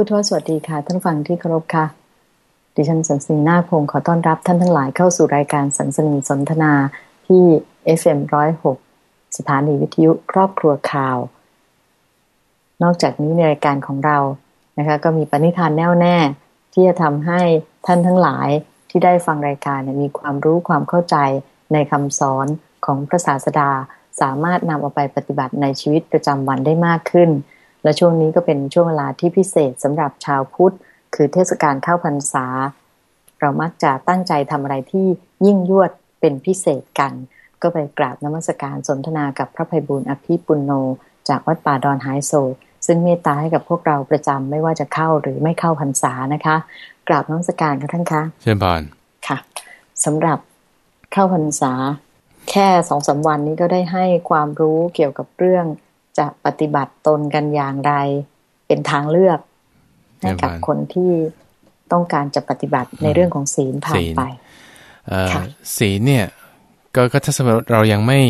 พุทวสวัสดีค่ะ ท่านฟังที่เคารพค่ะ ดิฉันสันสนีนาคงขอต้อนรับท่านทั้งหลายเข้าสู่รายการสันสนีสนทนาที่ FM106 สถานีวิทยุครอบครัวข่าว นอกจากนี้ในรายการของเรานะคะ ก็มีปณิธานแน่วแน่ ที่จะทำให้ท่านทั้งหลายที่ได้ฟังรายการมีความรู้ความเข้าใจในคำสอนของพระศาสดาสามารถนำเอาไปปฏิบัติในชีวิตประจำวันได้มากขึ้น และช่วงนี้ก็เป็นช่วงเวลาที่พิเศษสำหรับชาวพุทธ คือเทศกาลเข้าพรรษา เรามักจะตั้งใจทำอะไรที่ยิ่งยวดเป็นพิเศษกัน ก็ไปกราบนมัสการสนทนากับพระภัยบุญอภิปุณโน จากวัดป่าดอนไฮโซ ซึ่งเมตตาให้กับพวกเราประจำไม่ว่าจะเข้าหรือไม่เข้าพรรษานะคะ กราบนมัสการกันท่านคะเชิญพรค่ะสำหรับเข้าพรรษา แค่สองสาวันนี้ก็ได้ให้ความรู้เกี่ยวกับเรื่อง จะปฏิบัติตนกันอย่างไร เป็นทางเลือกให้กับคนที่ต้องการจะปฏิบัติในเรื่องของศีลผ่านไปศีลเนี่ยก็ก็ถ้าสมมติเรายังไม่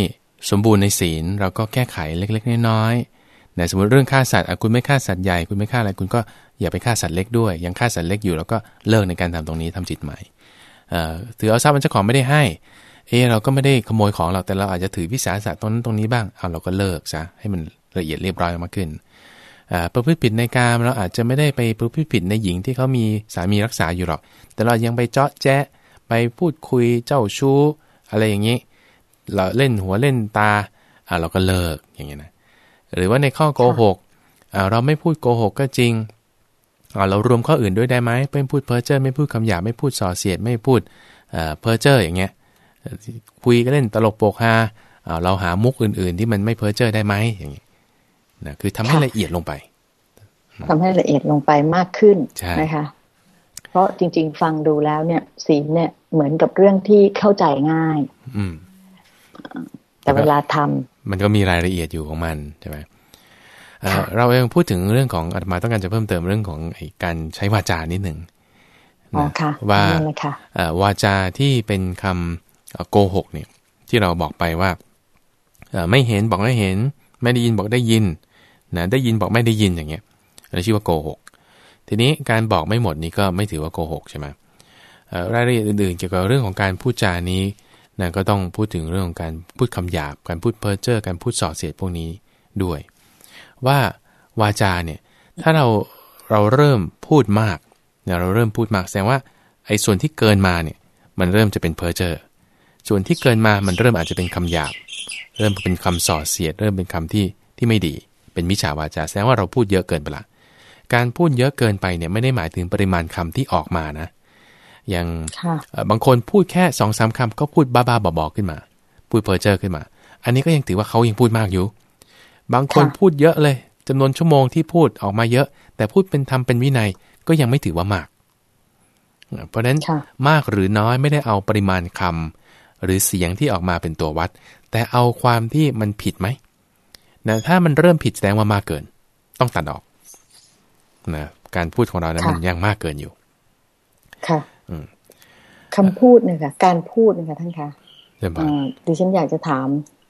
สมบูรณ์ในศีล เราก็แก้ไขเล็ก ๆ น้อยๆนะสมมติเรื่องฆ่าสัตว์คุณไม่ฆ่าสัตว์ใหญ่คุณไม่ฆ่าอะไรคุณก็อย่าไปฆ่าสัตว์เล็กด้วย ยังฆ่าสัตว์เล็กอยู่แล้วก็เลิกในการทำตรงนี้ทำจิตใหม่ถือเอาทรัพย์มันเจ้าของไม่ได้ให้เออเราก็ไม่ได้ขโมยของเราแต่เราอาจจะถือวิสาสะตรงนั้นตรงนี้บ้างเอาเราก็เลิกซะให้มัน ละเอียดเรียบร้อยมากขึ้นประพฤติผิดในการเราอาจจะไม่ได้ไปประพฤติผิดในหญิงที่เขามีสามีรักษาอยู่หรอก แต่เรายังไปเจาะแจ๊ะไปพูดคุยเจ้าชู้ อะไรอย่างนี้ เราเล่นหัวเล่นตาเราก็เลิกอย่างเงี้ยนะหรือว่าในข้อโกหกเราไม่พูดโกหกก็จริงเรารวมข้ออื่นด้วยได้ไหมเป็นพูดเพ้อเจ้อไม่พูดคำหยาบไม่พูดส่อเสียดไม่พูดเพ้อเจ้ออย่างเงี้ยคุยก็เล่นตลกโปกฮาเราหามุกอื่น ๆ ที่มันไม่เพ้อเจ้อได้ไหมอย่างนี้ นะคือทำให้ละเอียดลงไปทำให้ละเอียดลงไปมากขึ้นนะคะเพราะจริง ๆ ฟังดูแล้วเนี่ยศีลเนี่ยเหมือนกับเรื่องที่เข้าใจง่าย อืม แต่เวลาทำมันก็มีรายละเอียดอยู่ของมันใช่ไหมเราเองพูดถึงเรื่องของอาตมาต้องการจะเพิ่มเติมเรื่องของการใช้วาจานิดหนึ่งว่าวาจาที่เป็นคำโกหกเนี่ย ที่เราบอกไปว่าไม่เห็นบอกไม่เห็น ไม่ได้ยินบอกได้ยิน นะได้ยินบอกไม่ได้ยินอย่างเงี้ยเราชื่อว่าโกหกทีนี้การบอกไม่หมดนี้ก็ไม่ถือว่าโกหกใช่ไหมรายละเอียดอื่นๆเกี่ยวกับเรื่องของการพูดจานี้นะก็ต้องพูดถึงเรื่องของการพูดคำหยาบ การพูดเพ้อเจ้อการพูดส่อเสียดพวกนี้ด้วย ว่าวาจาเนี่ยถ้าเราเราเริ่มพูดมากเนี่ยเราเริ่มพูดมากแสดงว่าไอ้ส่วนที่เกินมาเนี่ยมันเริ่มจะเป็นเพ้อเจ้อส่วนที่เกินมามันเริ่มอาจจะเป็นคำหยาบ เริ่มเป็นคำส่อเสียด เริ่มเป็นคำที่ที่ไม่ดี เป็นมิจฉาวาจาแสดงว่าเราพูดเยอะเกินไปละ การพูดเยอะเกินไปเนี่ยไม่ได้หมายถึงปริมาณคำที่ออกมานะ อย่างบางคนพูดแค่สองสามคำก็พูดบ้าๆบอๆขึ้นมา พูดเพ้อเจ้อขึ้นมา อันนี้ก็ยังถือว่าเขายังพูดมากอยู่ บางคนพูดเยอะเลยจำนวนชั่วโมงที่พูดออกมาเยอะ แต่พูดเป็นธรรมเป็นวินัยก็ยังไม่ถือว่ามาก เพราะฉะนั้นมากหรือน้อยไม่ได้เอาปริมาณคำหรือเสียงที่ออกมาเป็นตัววัด แต่เอาความที่มันผิดไหม นะถ้ามันเริ่มผิดแสดงว่ามากเกิน ต้องตัดออกนะการพูดของเรานะมันยังมากเกินอยู่ ค่ะคำพูดเนี่ยค่ะการพูดเนี่ยค่ะท่านคะดิฉันอยากจะถาม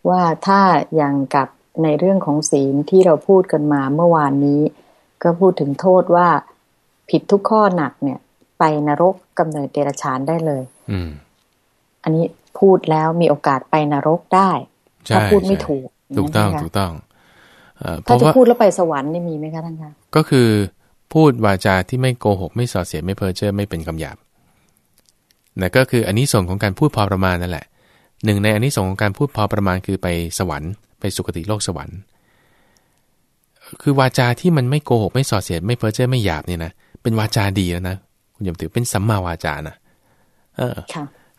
ว่าถ้าอย่างกับในเรื่องของศีลที่เราพูดกันมาเมื่อวานนี้ ก็พูดถึงโทษว่าผิดทุกข้อหนักเนี่ย ไปนรกกำเนิดเดรัจฉานได้เลยอืมอันนี้พูดแล้วมีโอกาสไปนรกได้ถ้าพูดไม่ถูกถูกต้องถูกต้อง ถ้าจะพูดแล้วไปสวรรค์นี่มีไหมคะท่านคะก็คือพูดวาจาที่ไม่โกหก ไม่ส่อเสียดไม่เพ้อเจ้อไม่เป็นคำหยาบนะก็คืออันนี้ส่งของการพูดพอประมาณนั่นแหละหนึ่งในอันนี้ส่งของการพูดพอประมาณคือไปสวรรค์ไปสุคติโลกสวรรค์ คือวาจาที่มันไม่โกหกไม่ส่อเสียดไม่เพ้อเจ้อไม่หยาบเนี่ยนะเป็นวาจาดีแล้วนะคุณยมถือเป็นสัมมาวาจานะเออ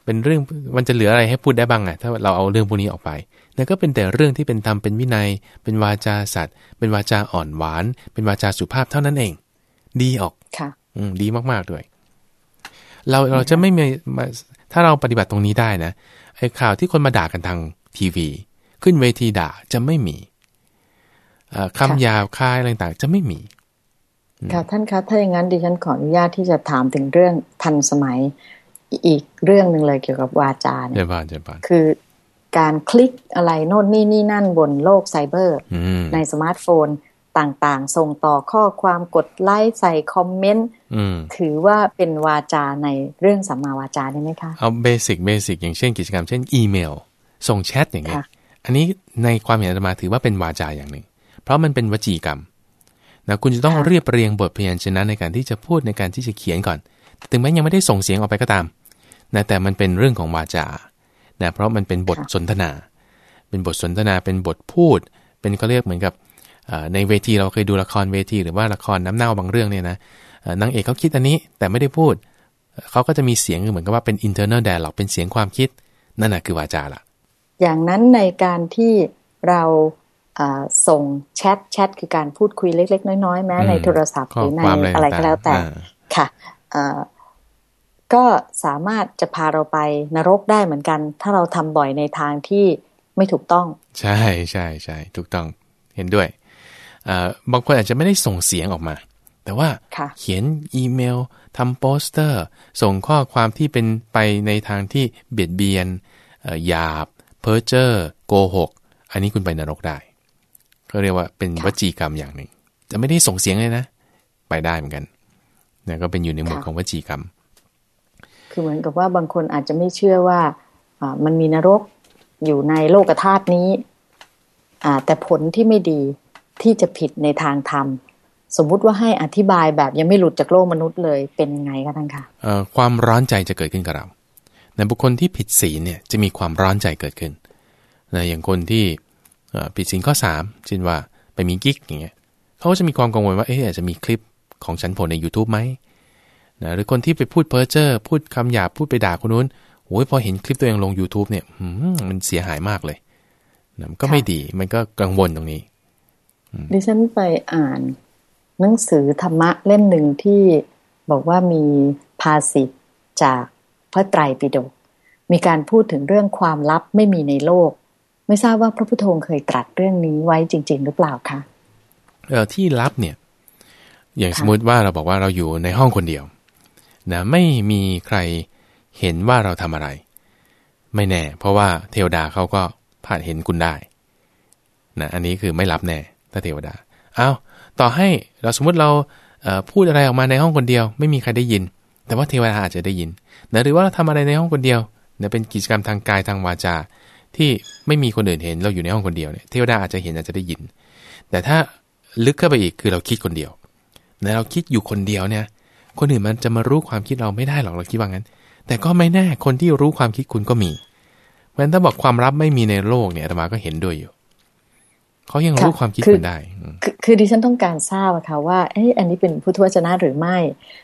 เป็นเรื่องมันจะเหลืออะไรให้พูดได้บ้างอะถ้าเราเอาเรื่องพวกนี้ออกไป นั่นก็เป็นแต่เรื่องที่เป็นธรรมเป็นวินัย เป็นวาจาสัตว์ เป็นวาจาอ่อนหวาน เป็นวาจาสุภาพเท่านั้นเอง ดีออกค่ะอืมดีมากๆด้วย เราเราจะไม่มีถ้าเราปฏิบัติตรงนี้ได้นะไอ้ข่าวที่คนมาด่ากันทางทีวี ขึ้นเวทีด่าจะไม่มีคำหยาบคายอะไรต่างจะไม่มีค่ะท่านคะถ้าอย่างนั้นดิฉันขออนุญาตที่จะถามถึงเรื่องทันสมัยอีกเรื่องหนึ่งเลยเกี่ยวกับวาจาเนี่ยคือ การคลิกอะไรโน่นนี่นี่นั่นบนโลกไซเบอร์ ในสมาร์ทโฟนต่างๆ ส่งต่อข้อความกดไลค์ใส่คอมเมนต์ถือว่าเป็นวาจาในเรื่องสัมมาวาจาได้ไหมคะ เอา basic basic อย่างเช่นกิจกรรมเช่นอีเมล ส่งแชทอย่างเงี้ยอันนี้ในความเห็นอาตมาถือว่าเป็นวาจาอย่างหนึ่ง เพราะมันเป็นวจีกรรมนะคุณจะต้องเรียบเรียงบทพยัญชนะในการที่จะพูดในการที่จะเขียนก่อน ถึงแม้ยังไม่ได้ส่งเสียงออกไปก็ตามนะแต่มันเป็นเรื่องของวาจา นะเพราะมันเป็นบทสนทนา เป็นบทสนทนาเป็นบทพูด เป็นก็เรียกเหมือนกับในเวทีเราเคยดูละครเวที หรือว่าละครน้ำเน่าบางเรื่องเนี่ยนะนางเอกเขาคิดอันนี้แต่ไม่ได้พูด เขาก็จะมีเสียงเหมือนกับว่าเป็น internal dialogue เป็นเสียงความคิด นั่นแหะคือวาจาละอย่างนั้นในการที่เราส่งแชทแชทคือการพูดคุยเล็ก ๆ น้อยๆ แม้ในโทรศัพท์หรือในอะไรก็แล้วแต่ค่ะ ก็สามารถจะพาเราไปนรกได้เหมือนกัน ถ้าเราทำบ่อยในทางที่ไม่ถูกต้อง ใช่ใช่ใช่ถูกต้องเห็นด้วยบางคนอาจจะไม่ได้ส่งเสียงออกมา แต่ว่าเขียนอีเมลทำโปสเตอร์ ส่งข้อความที่เป็นไปในทางที่เบียดเบียนหยาบ เพ้อเจ้อโกหก อันนี้คุณไปนรกได้ก็เรียกว่าเป็นวจีกรรมอย่างหนึ่ง จะไม่ได้ส่งเสียงเลยนะ ไปได้เหมือนกันนะก็เป็นอยู่ในหมวดของวจีกรรม คือเหมือนกับว่าบางคนอาจจะไม่เชื่อว่ามันมีนรกอยู่ในโลกธาตุนี้แต่ผลที่ไม่ดีที่จะผิดในทางธรรม สมมุติว่าให้อธิบายแบบยังไม่หลุดจากโลกมนุษย์เลยเป็นไงคะท่านคะความร้อนใจจะเกิดขึ้นกับเราในบุคคลที่ผิดศีลเนี่ยจะมีความร้อนใจเกิดขึ้นนะอย่างคนที่ผิดศีลข้อ3เช่นว่าไปมีกิ๊กอย่างเงี้ยเขาก็จะมีความกังวลว่าเอ๊ะอาจจะมีคลิปของฉันผลใน YouTube ไหม นะหรือคนที่ไปพูดเพ้อเจ้อพูดคำหยาบพูดไปด่าคนนู้นโอ้ยพอเห็นคลิปตัวเองลง YouTube เนี่ยมันเสียหายมากเลยนะก็ไม่ดีมันก็กังวลตรงนี้ ดิฉันไปอ่าน หนังสือธรรมะเล่มหนึ่งที่บอกว่ามีภาษิตจากพระไตรปิฎกมีการพูดถึงเรื่องความลับไม่มีในโลก ไม่ทราบว่าพระพุทโธเคยตรัสเรื่องนี้ไว้จริง ๆ หรือเปล่าคะเออที่ลับเนี่ย อย่างสมมติว่าเราบอกว่าเราอยู่ในห้องคนเดียว นะไม่มีใครเห็นว่าเราทำอะไร ไม่แน่ เพราะว่าเทวดาเขาก็ผ่านเห็นคุณได้นะอันนี้คือไม่รับแน่ถ้าเทวดาเอาต่อให้เราสมมุติเราพูดอะไรออกมาในห้องคนเดียว ไม่มีใครได้ยิน แต่ว่าเทวดาอาจจะได้ยินนะหรือว่าเราทำอะไรในห้องคนเดียวเนี่ยเป็นกิจกรรมทางกายทางวาจา ที่ไม่มีคนอื่นเห็นเราอยู่ในห้องคนเดียวเนี่ยเทวดาอาจจะเห็นอาจจะได้ยิน แต่ถ้าลึกเข้าไปอีกคือเราคิดคนเดียวนะเราคิดอยู่คนเดียวเนี่ย คนอื่นมันจะมารู้ความคิดเราไม่ได้หรอกเราคิดว่างั้น แต่ก็ไม่แน่คนที่รู้ความคิดคุณก็มีเพราะฉะนั้นถ้าบอกความลับไม่มีในโลกเนี่ยธรรมาก็เห็นด้วยอยู่เขายังรู้ความคิดคุณได้ คือคือดิฉันต้องการทราบอะค่ะว่าเอ้อันนี้เป็นพุทธวจนะหรือไม่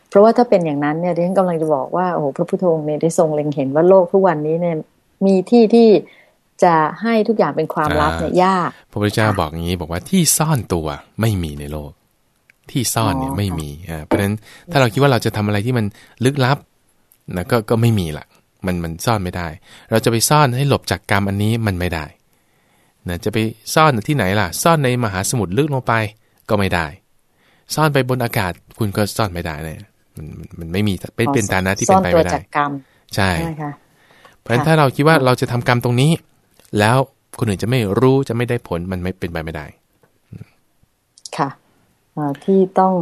เพราะว่าถ้าเป็นอย่างนั้นเนี่ยดิฉันกำลังจะบอกว่าโอ้โหพระพุทธองค์เนี่ยได้ทรงเล็งเห็นว่าโลกทุกวันนี้เนี่ยมีที่ที่จะให้ทุกอย่างเป็นความลับเนี่ยยาก พระพุทธเจ้าบอกอย่างนี้บอกว่าที่ซ่อนตัวไม่มีในโลก ที่ซ่อนเนี่ยไม่มีอ่าเพราะฉะนั้นถ้าเราคิดว่าเราจะทำอะไรที่มันลึกลับนะก็ก็ไม่มีละมันมันซ่อนไม่ได้ เราจะไปซ่อนให้หลบจากกรรมอันนี้มันไม่ได้นะจะไปซ่อนที่ไหนล่ะ ซ่อนในมหาสมุทรลึกลงไปก็ไม่ได้ ซ่อนไปบนอากาศคุณก็ซ่อนไม่ได้เลยมันมันไม่มีเป็นเป็นฐานะที่เป็นไปไม่ได้ใช่เพราะฉะนั้นถ้าเราคิดว่าเราจะทำกรรมตรงนี้ แล้วคนอื่นจะไม่รู้จะไม่ได้ผลมันไม่เป็นไปไม่ได้ ค่ะ ที่ต้อง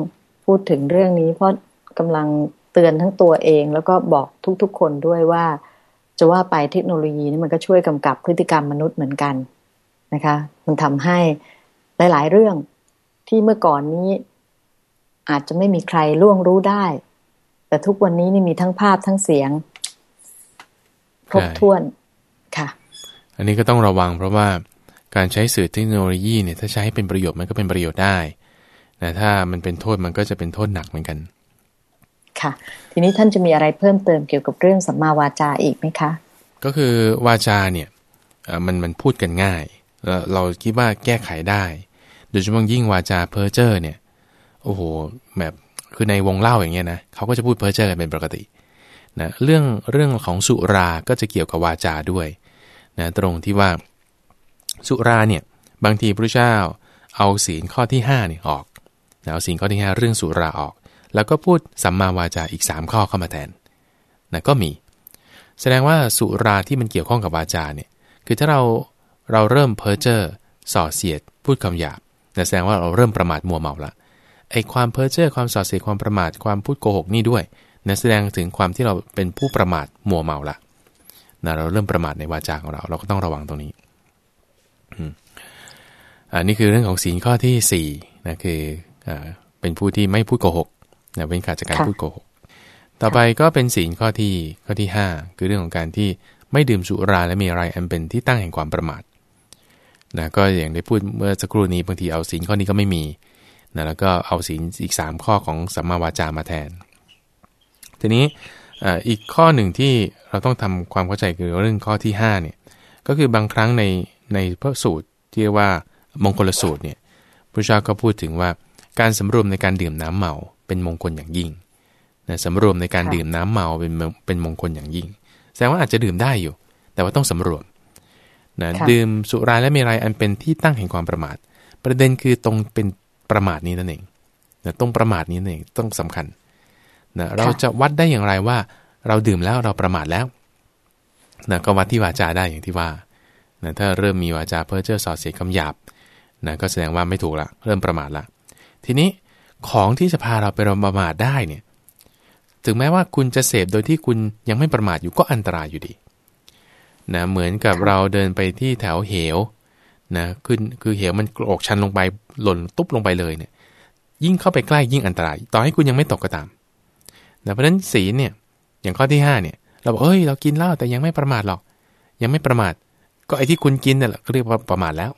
พูดถึงเรื่องนี้ เพราะกำลังเตือนทั้งตัวเอง แล้วก็บอกทุกๆคนด้วยว่า จะว่าไปเทคโนโลยีนี่มันก็ช่วยกำกับพฤติกรรมมนุษย์เหมือนกันนะคะ มันทำให้หลายๆเรื่องที่เมื่อก่อนนี้ อาจจะไม่มีใครล่วงรู้ได้ แต่ทุกวันนี้นี่มีทั้งภาพทั้งเสียงครบถ้วนค่ะ อันนี้ก็ต้องระวังเพราะว่าการใช้สื่อเทคโนโลยีเนี่ยถ้าใช้ให้เป็นประโยชน์มันก็เป็นประโยชน์ได้ แต่ถ้ามันเป็นโทษมันก็จะเป็นโทษหนักเหมือนกัน ค่ะ ทีนี้ท่านจะมีอะไรเพิ่มเติมเกี่ยวกับเรื่องสัมมาวาจาอีกไหมคะ ก็คือวาจาเนี่ยมันมันพูดกันง่าย เราคิดว่าแก้ไขได้ โดยเฉพาะยิ่งวาจาเพ้อเจ้อเนี่ย โอ้โหแบบคือในวงเล่าอย่างเงี้ยนะเขาก็จะพูดเพ้อเจ้อกันเป็นปกตินะเรื่องเรื่องของสุราก็จะเกี่ยวกับวาจาด้วยนะตรงที่ว่าสุราเนี่ยบางทีพระเจ้าเอาศีลข้อที่5เนี่ยออกนะ เอาศีลข้อที่5เรื่องสุราออก แล้วก็พูดสัมมาวาจาอีก 3 ข้อเข้ามาแทนนะก็มี แสดงว่าสุราที่มันเกี่ยวข้องกับวาจาเนี่ยคือถ้าเราเราเริ่มเพ้อเจ้อส่อเสียด พูดคำหยาบแสดงว่าเราเริ่มประมาทมัวเมาละไอ้ความเพ้อเจ้อความส่อเสียดความประมาทความพูดโกหกนี่ด้วยนะแสดงถึงความที่เราเป็นผู้ประมาทมัวเมาละนะเราเริ่มประมาทในวาจาของเรา เราก็ต้องระวังตรงนี้อันนี้คือเรื่องของศีลข้อที่4นะคือ เป็นผู้ที่ไม่พูดโกหกนะเป็นขาดจากการพูดโกหก ต่อไปก็เป็นศีลข้อที่ข้อที่ 5 คือเรื่องของการที่ไม่ดื่มสุราและมีอะไรอันเป็นที่ตั้งแห่งความประมาทนะก็อย่างได้พูดเมื่อสักครู่นี้บางทีเอาศีลข้อนี้ก็ไม่มีนะแล้วก็เอาศีลอีก 3 ข้อของสัมมาวาจามาแทน ทีนี้อีกข้อหนึ่งที่เราต้องทำความเข้าใจคือเรื่องข้อที่5เนี่ยก็คือบางครั้งในในพระสูตรที่เรียกว่ามงคลสูตรเนี่ยพระเจ้าก็พูดถึงว่า การสำรวมในการดื่มน้ำเมาเป็นมงคลอย่างยิ่งนะสำรวมในการดื่มน้ำเมาเป็นเป็นมงคลอย่างยิ่ง แสดงว่าอาจจะดื่มได้อยู่ แต่ว่าต้องสำรวมนะดื่มสุราและเมรัยอันเป็นที่ตั้งแห่งความประมาท ประเด็นคือตรงเป็นประมาทนี้นั่นเองนะตรงประมาทนี้นั่นเองต้องสำคัญนะเราจะวัดได้อย่างไรว่า เราดื่มแล้วเราประมาทแล้วนะก็วัดที่วาจาได้อย่างที่ว่านะถ้าเริ่มมีวาจาเพ้อเจ้อสอดเสียคำหยาบนะก็แสดงว่าไม่ถูกละเริ่มประมาทละ ทีนี้ของที่จะพาเราไปประมาทได้เนี่ยถึงแม้ว่าคุณจะเสพโดยที่คุณยังไม่ประมาทอยู่ก็อันตรายอยู่ดีนะเหมือนกับเราเดินไปที่แถวเหวนะขึ้นคือเหวมันโอกชันลงไปหล่นตุ๊บลงไปเลยเนี่ยยิ่งเข้าไปใกล้ยิ่งอันตราย ต่อให้คุณยังไม่ตกก็ตามนะเพราะฉะนั้นศีลเนี่ยอย่างข้อที่5เนี่ยเราบอกเอ้ยเรากินเหล้าแต่ยังไม่ประมาทหรอก ยังไม่ประมาท ก็ไอ้ที่คุณกินนี่แหละก็เรียกว่าประมาทแล้ว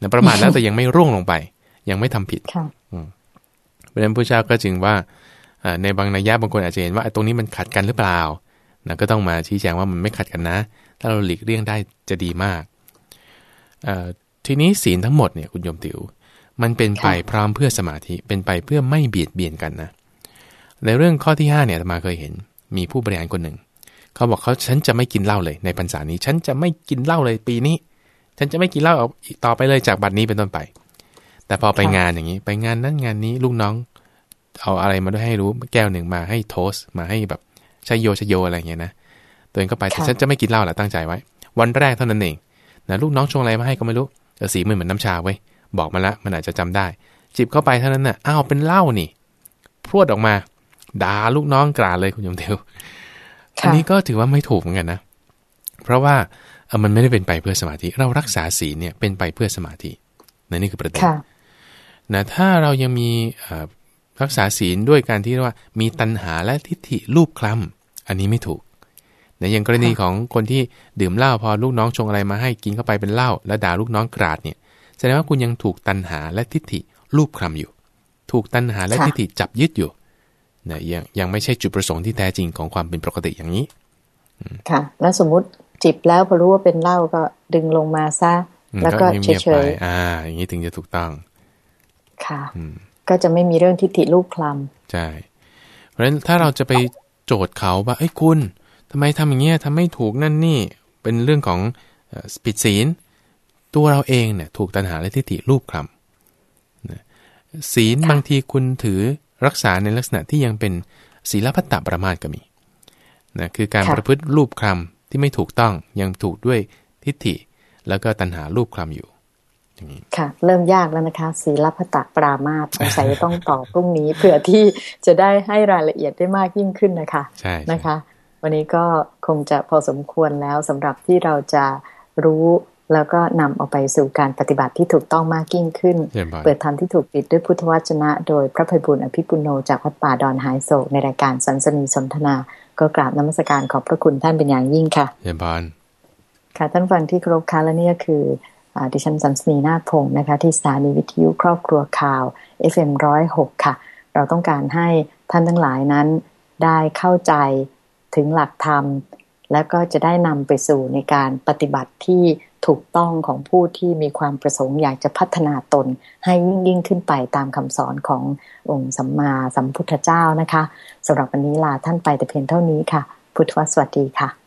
นะประมาทแล้วแต่ยังไม่ร่วงลงไป ยังไม่ทำผิดเพราะฉะนั้นพระเจ้าก็จึงว่าในบางนัยยะบางคนอาจจะเห็นว่าตรงนี้มันขัดกันหรือเปล่านะก็ต้องมาชี้แจงว่ามันไม่ขัดกันนะ ถ้าเราหลีกเลี่ยงได้จะดีมาก ทีนี้ศีลทั้งหมดเนี่ยคุณโยมติว๋ว มันเป็นไปพร้อมเพื่อสมาธิ เป็นไปเพื่อไม่เบียดเบียนกันนะ ในเรื่องข้อที่5เนี่ยมาเคยเห็น มีผู้บริหารคนหนึ่ง เขาบอกเขาฉันจะไม่กินเหล้าเลยในพรรษานี้ ฉันจะไม่กินเหล้าเลยปีนี้ ฉันจะไม่กินเหล้าต่อไปเลยจากบัดนี้เป็นต้นไป แต่พอไปงานอย่างนี้ ไปงานนั้นงานนี้ลูกน้อง เอาอะไรมาด้วยให้รู้แก้วหนึ่งมาให้โทสมาให้แบบชโยชโยอะไรเงี้ยนะตัวเองก็ไปแต่ฉันจะไม่กินเหล้าแหละตั้งใจไว้ วันแรกเท่านั้นเองนะลูกน้องชงอะไรมาให้ก็ไม่รู้เออสีมันเหมือนน้ำชาไว้บอกมาละมันอาจจะจำได้ จิบเข้าไปเท่านั้นน่ะอ้าวเป็นเหล้านี่พรวดออกมาด่าลูกน้องกราดเลยคุณยมเทวอันนี้ก็ถือว่าไม่ถูกเหมือนกันนะ เพราะว่ามันไม่ได้เป็นไปเพื่อสมาธิ เรารักษาศีลเนี่ยเป็นไปเพื่อสมาธินั่นนี่คือประเด็น นะถ้าเรายังมีรักษาศีลด้วยการที่ว่ามีตัณหาและทิฏฐิรูปคลำอันนี้ไม่ถูกนะอย่างกรณีของคนที่ดื่มเหล้าพอลูกน้องชงอะไรมาให้กินเข้าไปเป็นเหล้าแล้วด่าลูกน้องกราดเนี่ยแสดงว่าคุณยังถูกตัณหาและทิฏฐิรูปคลำอยู่ ถูกตัณหาและทิฏฐิจับยึดอยู่นะยังยังไม่ใช่จุดประสงค์ที่แท้จริงของความเป็นปกติอย่างนี้ค่ะ แล้วสมมุติจิบแล้วพอรู้ว่าเป็นเหล้าก็ดึงลงมาซะแล้วก็เฉยๆอ่า อย่างนี้ถึงจะถูกต้อง ค่ะก็จะไม่มีเรื่องทิฏฐิรูปคลำใช่เพราะฉะนั้นถ้าเราจะไปโจทย์เขาว่าไอ้คุณทำไมทำอย่างเงี้ยทำไม่ถูกนั่นนี่เป็นเรื่องของปิดศีล ตัวเราเองเนี่ยถูกตัณหาและทิฏฐิรูปคลำศีลบางทีคุณถือรักษาในลักษณะที่ยังเป็นศีลพัตตประมาทก็มีนะคือการประพฤติรูปคำที่ไม่ถูกต้องยังถูกด้วยทิฏฐิ แล้วก็ตัณหารูปคำอยู่ ค่ะ เริ่มยากแล้วนะคะศีลพัตตปรามาสสงสัยจะต้องต่อพรุ่งนี้เผื่อที่จะได้ให้รายละเอียดได้มากยิ่งขึ้นนะคะใช่นะคะ วันนี้ก็คงจะพอสมควรแล้วสำหรับที่เราจะรู้แล้วก็นำเอาไปสู่การปฏิบัติที่ถูกต้องมากยิ่งขึ้น เปิดธรรมที่ถูกปิดด้วยพุทธวจนะ โดยพระภัยบุญอภิปุโนจากวัดป่าดอนหายโศกในรายการสันสนีสนทนา ก็กราบนมัสการขอบพระคุณท่านเป็นอย่างยิ่งค่ะเยี่ยมบานค่ะท่านฟังที่ครบค่ะและนี่ก็คือ ดิฉันสันสนีนาพงศ์นะคะที่สถานีวิทยุครอบครัวข่าว FM106 ค่ะ เราต้องการให้ท่านทั้งหลายนั้นได้เข้าใจถึงหลักธรรม และก็จะได้นำไปสู่ในการปฏิบัติที่ถูกต้องของผู้ที่มีความประสงค์อยากจะพัฒนาตนให้ยิ่งยิ่งขึ้นไปตามคำสอนขององค์สัมมาสัมพุทธเจ้านะคะสำหรับวันนี้ลาท่านไปแต่เพียงเท่านี้ค่ะ พุทธวสวัสดีค่ะ